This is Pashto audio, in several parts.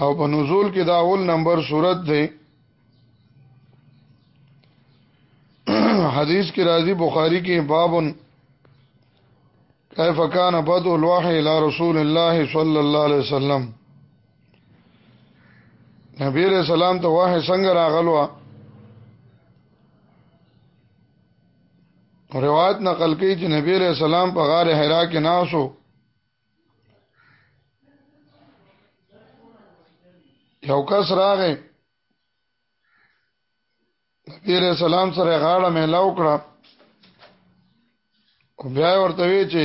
او په نزول کې دا اول نمبر صورت دی حدیث کې راځي بخاری کې بابن كيف كان بدء الوحي الى رسول الله صلى الله عليه وسلم نبی علیہ السلام ته وحی څنګه راغلو روایت نقل کوي چې نبی علیہ السلام په غار حرا کې ناسو یو کس راغې نبی رسول سلام سره غاړه مې لاو کړه او بیا ورته وی چې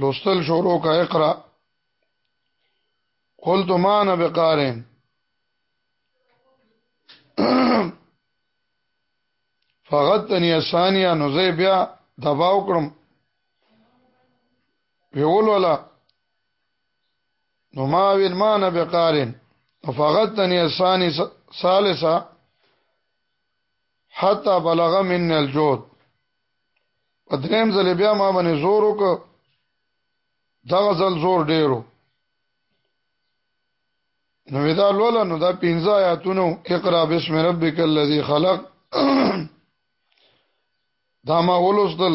لوستل شروع کا اقرا قلت ما انا بقارن فغتنی ثانیه نو زه بیا دباو کړم ویول ولا نو ما وین ما نه بقارن فقط تنی اسانی ثالثه حتا بلغ من الجود په دریم ځل بیا ما باندې زور وک دا غزل زور ډیرو نو ودا لولا نو دا پنځه آیاتونو اقرا بسم ربک الذی خلق دا ما ولوسدل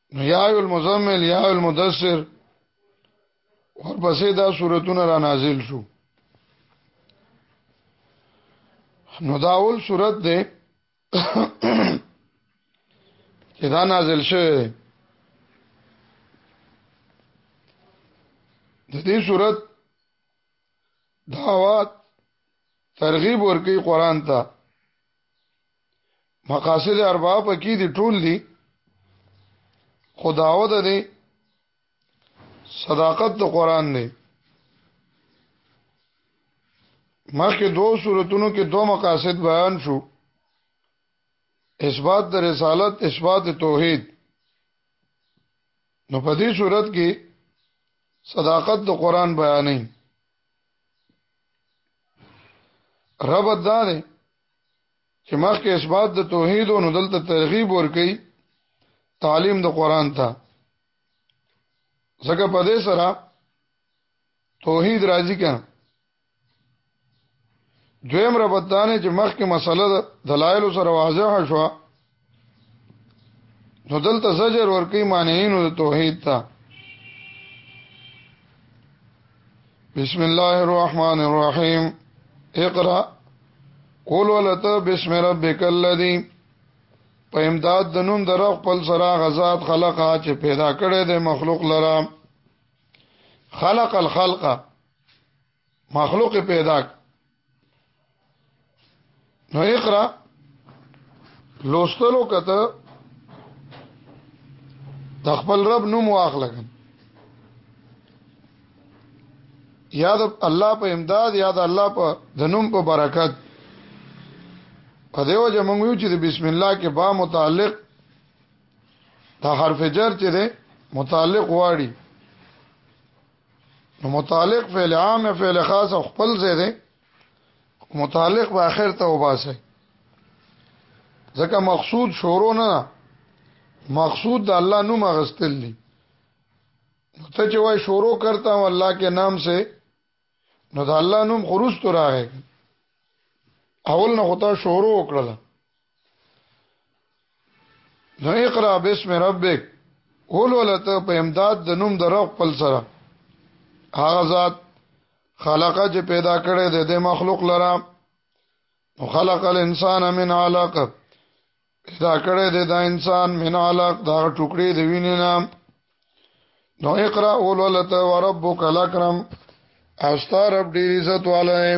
نو یا ایو المزمل یا ایو المدثر ورپسې دا سورتونه را نازل شو نو دا اول سورت دی چې دا نازل شوی دی د دې سورت دعوات ترغیب ورکی قران ته مقاصد اربعه پکې دي ټول دي خداوت دي صداقت د قران دی مخکې دوه صورتونو کې دوه مقاصد بیان شو اثبات د رسالت اثبات توحید نو په دې صورت کې صداقت د قران بیانې رب دا دی چې مخکې اثبات د توحید او نو دلته ترغیب ورکړي تعلیم د قران ته ځکه په دې سره توحید راځي کنه دویم ربطانه چې مخکې مسله د دلایل سره واضح شوه نو دلته زجر ورکی معنیینو د توحید ته بسم الله الرحمن الرحیم اقرا قول ولته بسم ربک الذی په امداد د نوم در خپل سره غزاد خلقه چې پیدا کړي د مخلوق لرا خلق الخلق مخلوق پیدا نو اقرا لوستلو کته تخپل رب نوم واخلګن یا د الله په امداد یا د الله په د نوم په برکت په دیو چې موږ یو چې د بسم الله کې با متعلق دا حرف جر چې ده متعلق واړي نو متعلق فعل عام یا فعل خاص خپل ځای دی متعلق به اخر ته وباسي ځکه مقصود شروع نه مقصود د الله نوم غستل دي نو ته چې وای شروع کرتا ہوں الله کے نام سے نو د الله نوم خروج تو راغی اول نه خدا شروع وکړه نو اقرا بسم ربک اول ولته په امداد د نوم د رب خپل سره هغه ذات خلقه چې پیدا کړي د دې مخلوق لره نو خلق الانسان من علق پیدا کړي د دا انسان من علق دا ټوکړي د وینې نام نو اقرا اول ولته وربک الاکرم استار رب ډیر عزت والے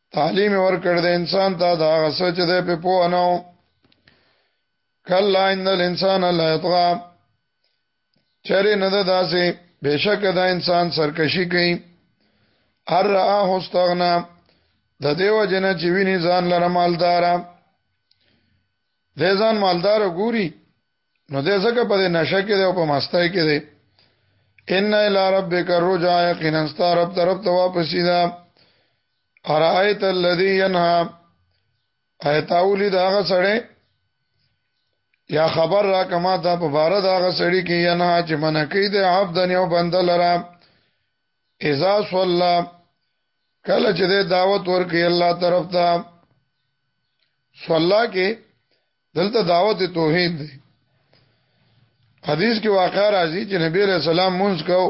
تعلیم ورکړ د انسان ته دا غسه چې ده په پوه نه کلا ان الانسان لا یطغى چرې نه ده داسې بشک دا انسان سرکشي کوي هر راه استغنا د دیو جن چې ویني ځان لره مالدار د ځان مالدار ګوري نو دې ځکه په دې نشه کې دی او په مستای کې دی ان الى ربک الرجا یقینا ستارب طرف ته واپس دا ارایت الذی ينها ایتاولی دا هغه سړی یا خبر را کما دا په بار دا هغه سړی کې ینها چې منکې دی عبد یو بنده لرا اذا صلی کله چې دعوت ورکړي الله طرف ته صلی کې دلته دعوت توحید دی حدیث کې واقع راځي چې نبی علیہ السلام مونږ کو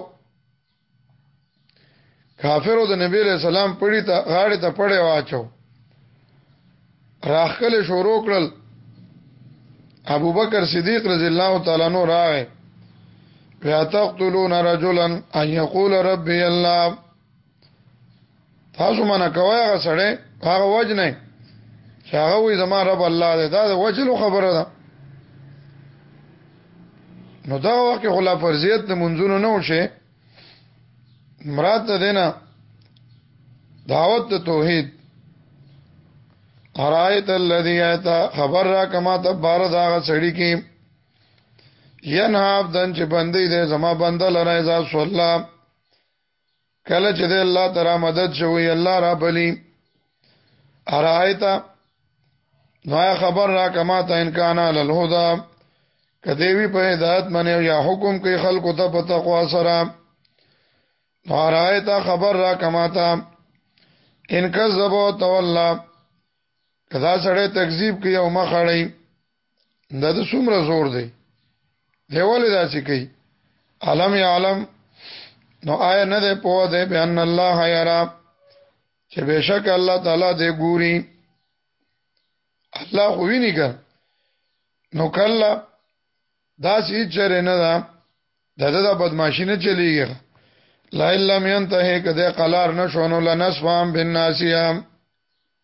کافرو د نبی علیہ السلام پړی ته غاړه ته پړې واچو راخله شروع کړل ابو بکر صدیق رضی الله تعالی عنہ راغی لا تقتلون رجلا ان يقول ربي الله تاسو منه کوي هغه سړی هغه وجه نه چې هغه وي زما رب الله دی دا د وجلو خبره ده نو دا وخت خلا فرضیت د منځونو نه وشه مراد ده نه دعوت د توحید ارایت الذی ایتا خبر را کما تبار دا سړی کې ینها عبدن چې بندې ده زما بنده لره ذا صلی الله کله چې د الله تعالی مدد شوی الله را بلی ارایتا نو خبر را کما ته ان کان علی الهدى کدی وی په هدایت باندې یا حکم کوي خلکو ته په تقوا سره نو ارایتا خبر را کما ته ان کذب تولا کدا سړی تکذیب کوي او مخړی دا د څومره زور دی دی ولې دا چې کوي علم یا علم نو آیا نه ده په ده بیان الله یرا چې بشک الله تعالی دې ګوري الله خو ویني کړ نو کله دا چې چره نه ده دغه د بدمعشی نه چلیږي لا الا من ته کده قلار نشونو لنسفام بالناسیام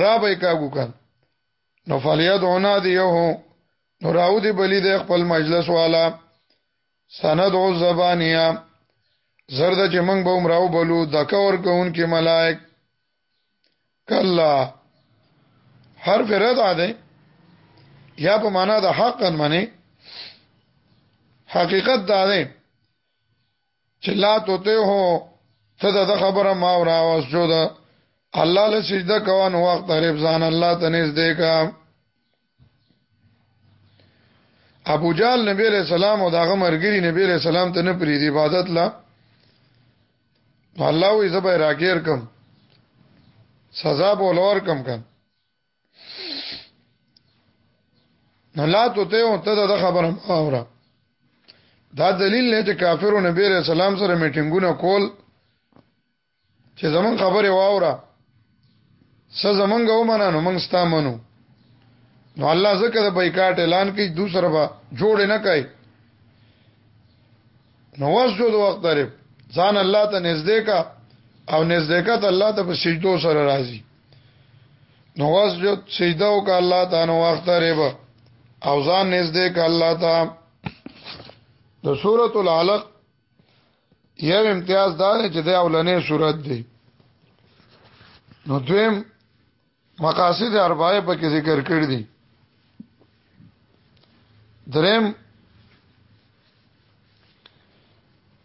را به کاګو کړ نو فلیاد اونا دیو نو راو دی بلی د خپل مجلس والا سند او زبانیا زرد چې موږ به عمره وبلو د کور کوون کې ملائک کلا حرف رد ده یا په معنا د حقا منی حقیقت دا ده چې لا توته هو ته د خبره ما او راوس جو ده الله له سجده کوان وخت قریب ځان الله ته نږدې کا ابو جال نبی له سلام او داغه مرګری نبی له سلام ته نه پری دی عبادت لا الله وې زبې راګیر کم سزا بولور کم کم نه لا ته ته او ته دا خبره اوره دا دلیل نه چې کافرو نبی رسول الله سره میټینګونه کول چې زمون خبره واوره څه زمونږ ومنه نو موږ ستا منو نو الله زکه د بایکاټ اعلان کوي دوسر به جوړ نه کوي نو وسجد وقت درب ځان الله ته نږدې کا او نزدېکت الله ته په سجدو سره راځي نو واس جو سجده او ک الله تعالی نو وخت ریب او ځان نږدې ک الله تعالی د سورۃ العلق یو امتیاز دا دی چې د اولنې صورت دی نو دویم مقاصد اربعه په کې ذکر کړی دي دریم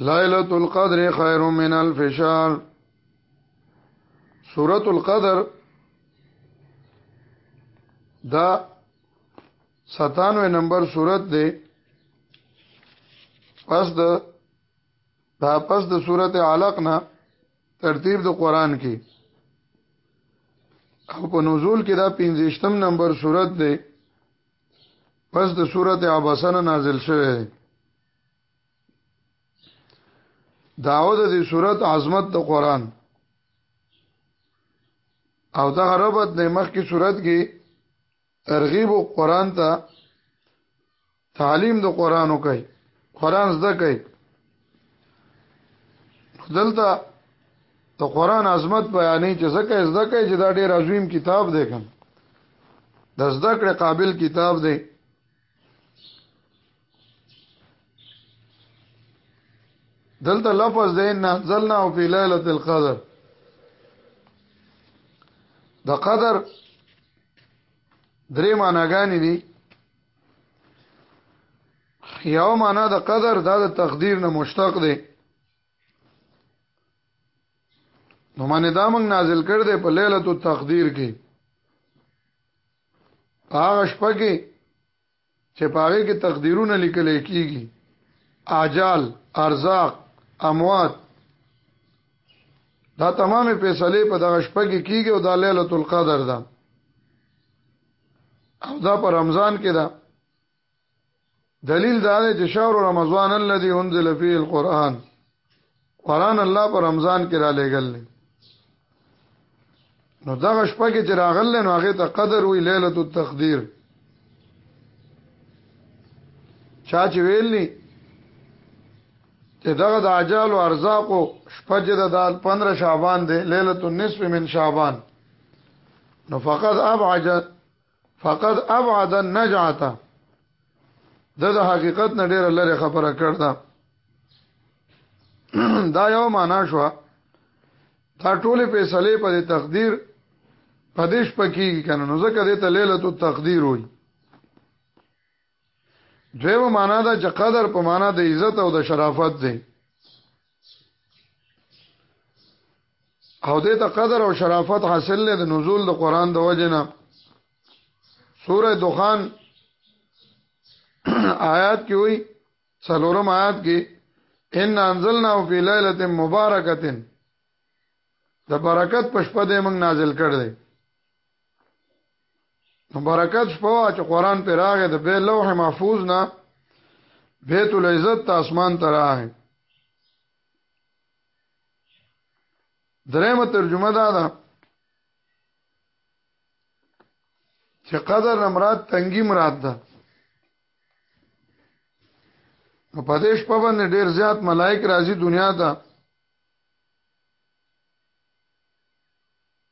ليله القدر خير من الف شهر سوره القدر دا 97 نمبر سورت دی پس د دا پس د سورت علق نه ترتیب د قران کې او په نزول کې دا 15 نمبر سورت دی پس د صورت عباسنه نازل شوه داو د دې صورت عظمت د قران او دا ربط نه مخ کی صورت کې ترغیب او قران ته تعلیم د قران کوي قران زده کوي دلته د قران عظمت بیانې چې زکه زده کوي چې دا ډېر عظیم کتاب دی کوم د زده کړې قابل کتاب دی دلته لفظ دی ان انزلنا فی ليله القدر د قدر درې معناګانې دي یو معنا د قدر دا د تقدیر نه مشتق دی نو باندې دا موږ نازل کړ دې په ليله التقدیر کې هغه شپه کې چې پاره کې تقدیرونه لیکل کېږي اجال ارزاق اموات دا تمامه فیصله په دغه شپه کې کیږي او دا ليله القدر ده او دا په رمضان کې ده دلیل دا دی چې شهر رمضان الذي انزل فيه القرآن قرآن الله په رمضان کې را لېګل نه نو دغه شپه کې چې راغل نو هغه ته قدر وی ليله التقدير چا چې ویلی چې دغه د اجال او ارزاق شپه چې د 15 شعبان دی ليله النصف من شعبان نو فقط ابعد فقط ابعد النجعه د د حقیقت نه ډیره لره خبره کړده دا یو معنا شو دا ټوله فیصله په تقدیر پدیش پکې کنه نو ځکه دې ته ليله التقدیر وایي دویمه معنا دا چې قدر په معنا د عزت او د شرافت دی او دې ته قدر او شرافت حاصل لې د نزول د قران د وجنه سوره دخان آیات کې وایي څلورم آیات کې ان انزلنا فی ليله مبارکه د برکت پښپدې موږ نازل کړل مبارکات شپه وا چې قران پر راغې د به لوح محفوظ نه بیت العزت ته اسمان ته راغې درېمه ترجمه دا ده چې قدر نه مراد تنګي مراد ده په دې شپه باندې ډېر زیات ملائک راځي دنیا ته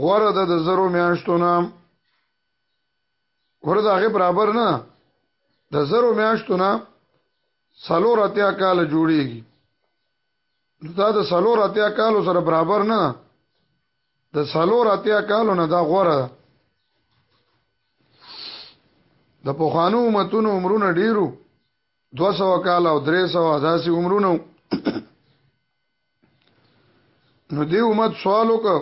غوره ده د زرو میاشتو نه غوره ده هغه برابر نه د زرو میاشتو نه سلور اتیا کال جوړیږي دا د سلور اتیا کالو سره برابر نه ده د سلور اتیا کالو نه دا غوره ده د پوخانو امتونو عمرونه ډیرو 200 کال او 300 داسې عمرونه نو دی امت سوال وکړ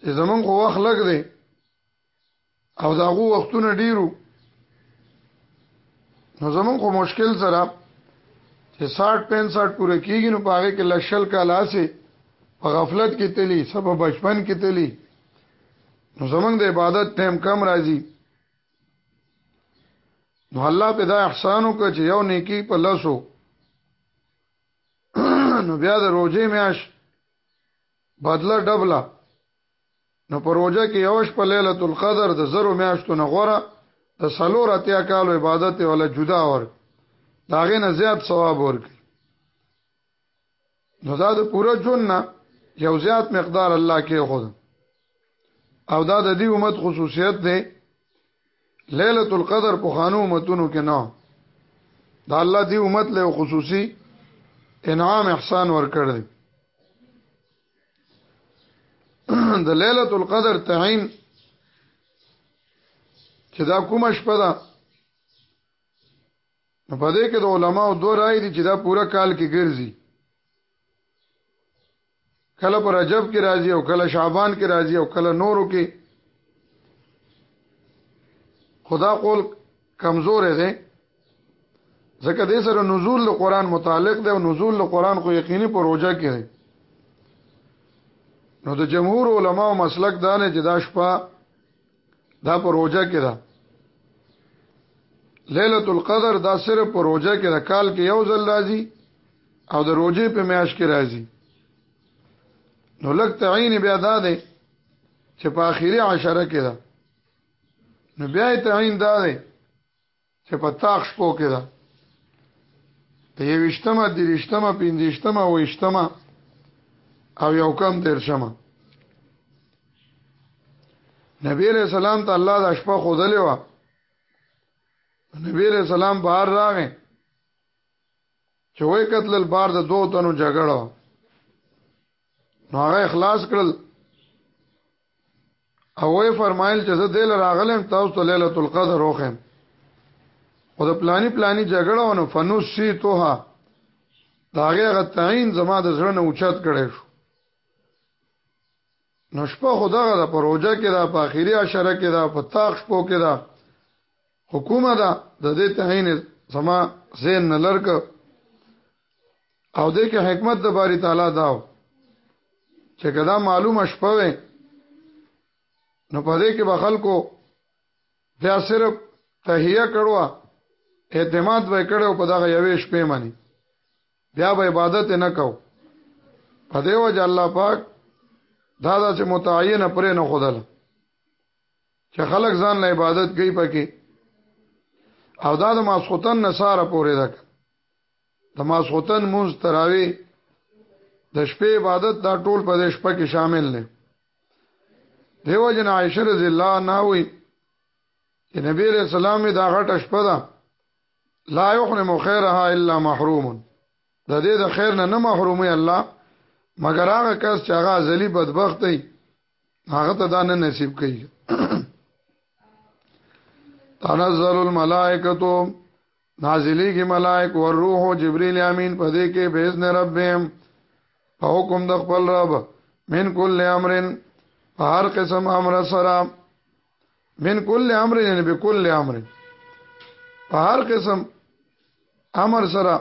چې زمون خو وخت لګ دی او داغو وختونه ډیرو نو زمون خو مشکل سره چې 60 65 پوره کیږي نو باغې کې لشل کاله سي په غفلت کې تلی سبب بچپن کې تلی نو زمونږ د عبادت ټیم کم راځي نو الله په دا احسان وکړ چې یو نیکی په لاسو نو بیا د روزې میاش بدله ډبله نو په روزه کې یوش په ليله القدر د زرو میاشتو نه غوړه د سلور اتیا کالو عبادت ولا جدا ور داغه نه زیات ثواب ورکړي نو دا د پوره جون نه یو زیات مقدار الله کې خود او دا د دې امت خصوصیت دی ليله القدر په خانو امتونو کې نه دا الله دې امت له خصوصي انعام احسان ورکړ دی د ليله القدر تعین چې دا کومه شپه ده په دې کې د علماو دوه رائے دي چې دا پوره کال کې ګرځي کله پر رجب کې راځي او کله شعبان کې راځي او کله نورو کې خدا قول کمزور دی ځکه دې سره نزول د قران متعلق دی او نزول د قران خو یقیني پر روزه کې دی نو د جمهور علما او مسلک دانه چې دا شپه دا په روزه کې ده ليله القدر دا صرف په روزه کې ده کال کې یو ځل راځي او د روزه په میاش کې راځي نو لک تعین بیا دا ده چې په اخیری عشره کې ده نو بیا تعین دا ده چې په تاخ شپو کې ده د یوشتمه دریشتمه پنځشتمه او اشتمه او یو کم درشمه نبی علیہ السلام ته الله د شپه خودلې و نبی علیہ السلام بهر راغې چې وای قتل البار د دوه تنو جګړه نو هغه اخلاص کړل او وی فرمایل چې زه دل راغلم تاسو ته ليله القدر وخم خو د پلاني پلاني جګړه ونه فنوس شي توها داغه غتعين زما د زړه نه اوچت کړي شو نو شپه خدغه د پروژه کې دا په اخیری عشره کې دا په تاخ شپو کې دا خو کومه ده د دې تعین سما زین نه لرک او دې کې حکمت د باری تعالی داو چې کدا معلومه شپه وي نو په دې کې به خلکو بیا صرف تهیه کړو اعتماد به کړو په دغه یوې شپې باندې بیا به عبادت نه کو په دې وجه الله پاک دا د متعین پرې نه خدل چې خلک ځان له عبادت کوي پکې او دا د ماسختن نصاره پورې ده د ماسختن مونږ تراوي د شپې عبادت دا ټول په دې شپه کې شامل دي دیو جن عائشه رضی الله عنها وی چې نبی علیہ السلام دا غټ شپه ده لا يحرم خيرها الا محروم د دې د خیر نه نه محرومي الله مگر هغه کس چې هغه ذلی بدبخت دی هغه ته دا نه نصیب کوي تنزل الملائکتو نازلی کی ملائک والروح جبريل امين په دې کې باذن ربهم په حکم د خپل رب من کل امرن په هر قسم امر سره من کل امر یعنی به کل امر په هر قسم امر سره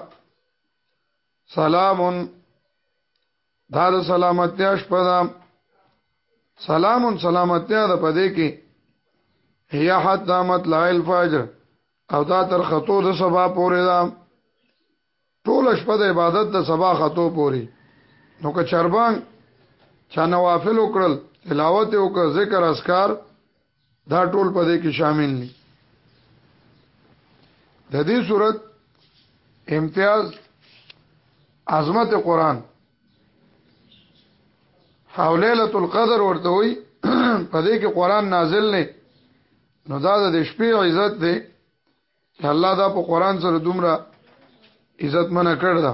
سلام دا د سلامتیا شپه ده سلام سلامتیا ده پدې کې هي حتا مطلع الفجر او دا تر خطو د سبا پورې ده ټول شپه د عبادت د سبا خطو پورې نو که چربان چا نوافل وکړل تلاوت وکړ ذکر اسکار دا ټول په دې کې شامل دي د دې صورت امتیاز عظمت قران حولیله القدر ورته وي په دې کې قران نازل نه نو دا د شپې عزت دی چې الله دا په قران سره دومره عزت منه کړ دا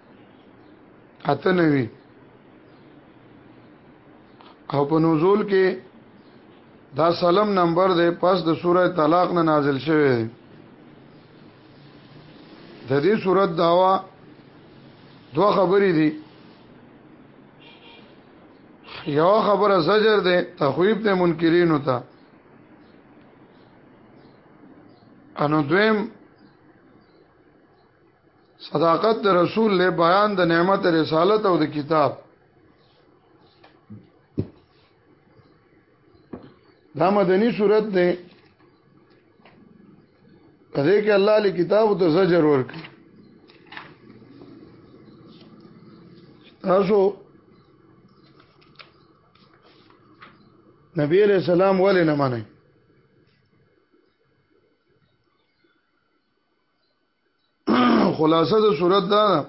اته نوی او په نزول کې دا سلم نمبر دی پس د سوره طلاق نه نازل شوی دی د دې سوره داوا دوه خبرې دي یو خبره زجر ده تخویب ته منکرین وتا انو دویم صداقت د رسول له بیان د نعمت رسالت او د کتاب دا مدنی صورت ده په دې کې الله له کتاب ته زجر ورکړي تاسو نبی علیہ السلام ولې نه منئ خلاصه د صورت دا ده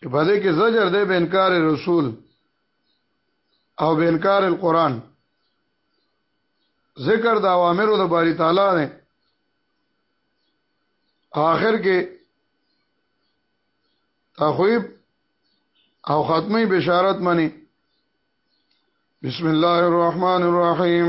چې په دې کې زجر دی به انکار رسول او به انکار القرآن ذکر د اوامرو د باری تعالی نه آخر کې تخویب او ختمی بشارت منی بسم الله الرحمن الرحیم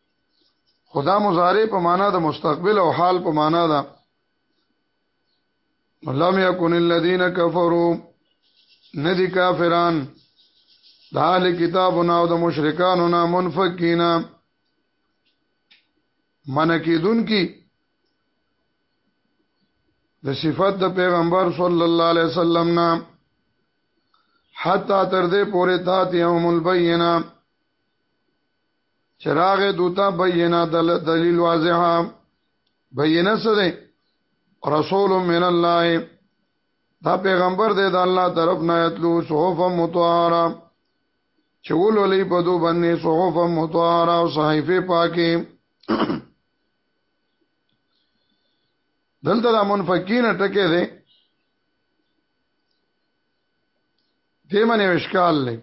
خدا مضارع په معنا د مستقبل او حال په معنا ده لم يكن الذين كفروا ندي کافران د اهل کتابونو او د مشرکانو نه منفقینا منکیدون کی د صفات د پیغمبر صلی الله علیه وسلم نه حتا تر دې پورې تاتي هم البینه چې راغې دوته بینه دلیل واضحه بینه څه ده رسول من الله دا پیغمبر دی د الله طرف نه اتلو صحف مطهره چې ولولې په دو باندې صحف مطهره او صحیفه پاکه دلته د منفقین ټکه ده دې منه وشکال لې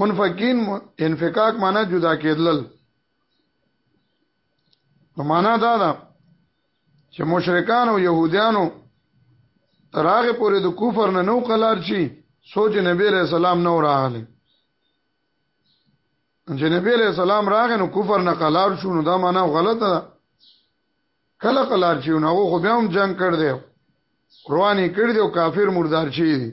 منفقین انفکاک معنی جدا کېدل نو معنا دا ده چې مشرکان او يهوديانو تراغه پورې د کفر نه نو قلار شي سوچ نبی عليه السلام نو راغله چې نبی عليه السلام راغ نو کفر نه قلار شو نو دا معنا غلطه ده کله کله چې نو خو بیا هم جنگ کړ دی رواني کړ دی او کافر مردار شي دي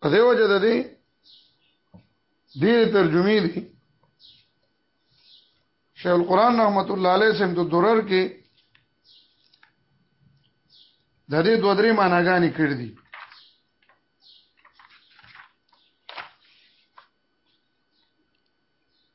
په دې وجه ده دي دې ترجمه دي شیخ القران رحمت الله علیه سم د درر کې د دې دوه درې معناګانې کړې دي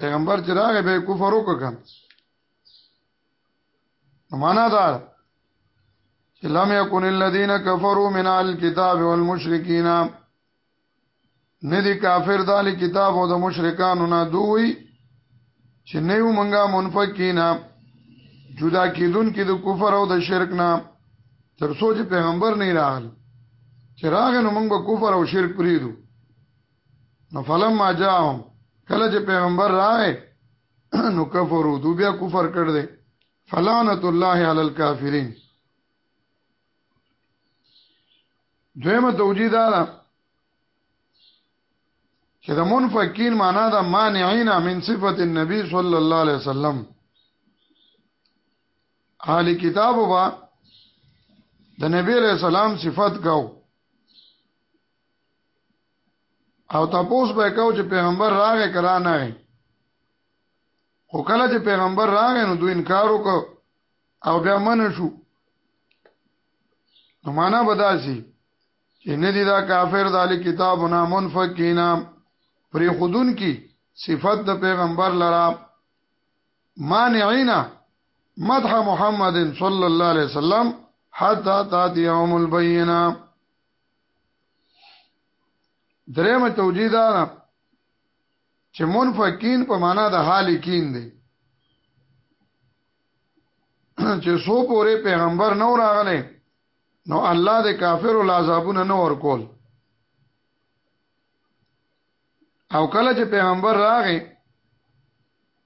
پیغمبر چې راغی به کفر وکړ معنا دا چې لم یکن الذین کفروا من الكتاب والمشرکین ندی کافر دال کتاب او د مشرکانو نه دوی چې نیو منګه منفقینا جدا کیدون کې د کفر او د شرک نه تر سوچ پیغمبر نه راغل چې راغ نو موږ به کفر او شرک پریدو نو فلما جاءهم کله چې پیغمبر راغی نو کفرو دو بیا کفر کړ دې فلعنت الله علی الکافرین دویمه توجیه دا ده چې د منفقین معنا دا مانعین من صفت النبی صلی الله علیه وسلم اهل کتابو با د نبی علیہ السلام صفت گاو او تاسو به کاو چې پیغمبر راغې کرا نه غي خو کله چې پیغمبر راغې نو دوی انکار وکړ او بیا من شو نو معنا بداسي چې نه دي دا کافر دالي کتابونه منفقینا پر خودون کی صفت د پیغمبر لرا مانعینا مدح محمد صلی الله علیه وسلم حتا تاتیهم البینه درېمه توجیه دا ده چې منفقین په معنا د حالکین دی چې سو پورې پیغمبر نو راغله نو الله د کافر او عذابونه نو ورکول او کله چې پیغمبر راغی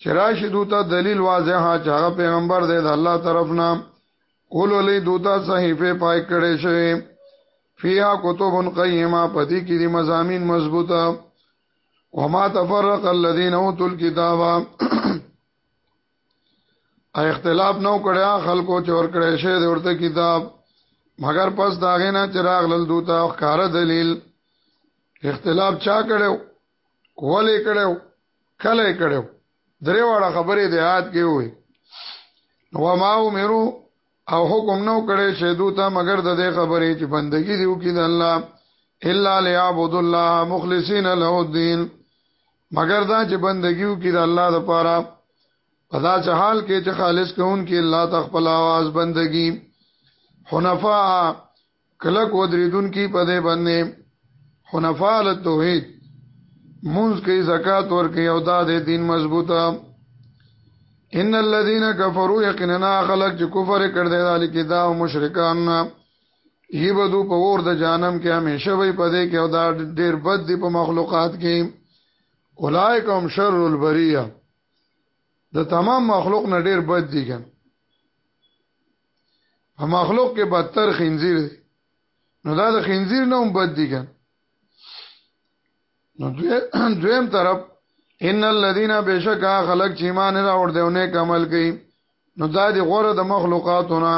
چې راشي دوته دلیل واضح چې هغه پیغمبر دی د الله طرف نه اولو لی دوته صحیفه پای کړي شوی فيها كتب قيمه پدې کې دي مزامین مضبوطه وما تفرق الذين اوتوا الكتاب اختلاف نو کړیا خلکو چې ور کړی شه د ورته کتاب مگر پس داغه نه چراغ لل دوته ښکار دلیل اختلاف چا کړو ولې کړو کله کړو درې واړه خبرې د یاد کې وي و ما امرو او حکم نو کړي چې دوته مگر د دې خبرې چې بندگی دیو کې د الله الا ليعبد الله مخلصین له الدين مگر دا چې بندگیو کې د الله لپاره په دا چې حال کې چې خالص کون کې الله تخپل आवाज بندگی حنفاء کلک ودریدونکي په دې باندې حنفاء له توحید منځ کې زکات ورکي او دا د دین مضبوطه ان الذين كفروا يقيننا خلق چې کفر کړ دې دال کې دا مشرکان یی بدو په ور د جانم کې همیشه وي پدې کې او دا ډېر بد دي په مخلوقات کې اولائک هم شر البریه د تمام مخلوق نه ډېر بد دي ګن په مخلوق کې بدتر خنزیر دی نو دا د خنزیر نه هم بد دي ګان نو دویم طرف ان الذين بشکا خلق چې ایمان را اور دی او نیک عمل کوي نو دا دی غوره د مخلوقاتونه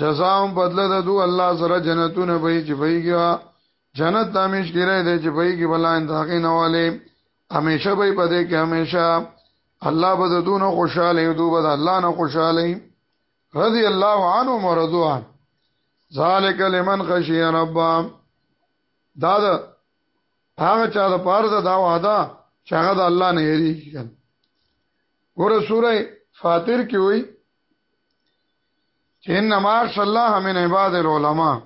جزاهم بدله د دو الله سره جنتونه به چې ویږي جنت تامیش کړي دی چې ویږي بلاین داغې نه والے همیشه به په دې کې همیشه الله به دونه خوشاله او دوی به الله نه خوشاله رضی الله عنهم ورضوان ذالک لمن خشی ربا دا دا هغه چا د پاره دا, دا وعده چې هغه د الله نه یری کړي ګوره سوره فاطر کې وایي چې انما اخش الله من عباد العلماء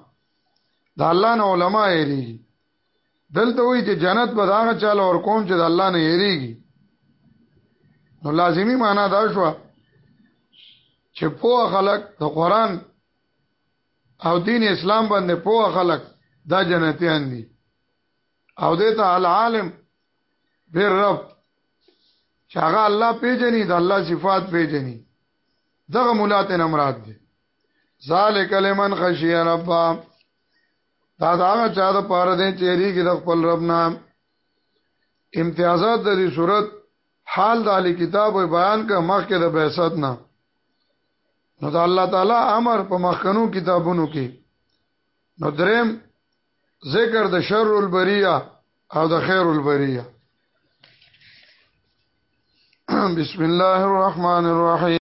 دا الله نه علما یری دلته وی چې جنت به داغه چاله ور کوم چې د الله نه یریږي نو لازمی معنا دا شو چې پوه خلق د قران او دین اسلام باندې پوه خلق دا جنتیان دي او دته العالم بیر رب چې هغه الله پیژني د الله صفات پیژني دغه مولات نه مراد دي ذالک لمن خشی ربا دا دا هغه چا د پاره دی چې یریږي د خپل رب نه امتیازات د دې صورت حال د علی کتاب او بیان کا مخکې د بعثت نه نو د الله تعالی امر په مخکنو کتابونو کې نو دریم ذکر د شر البریه او د خیر البریه بسم الله الرحمن الرحیم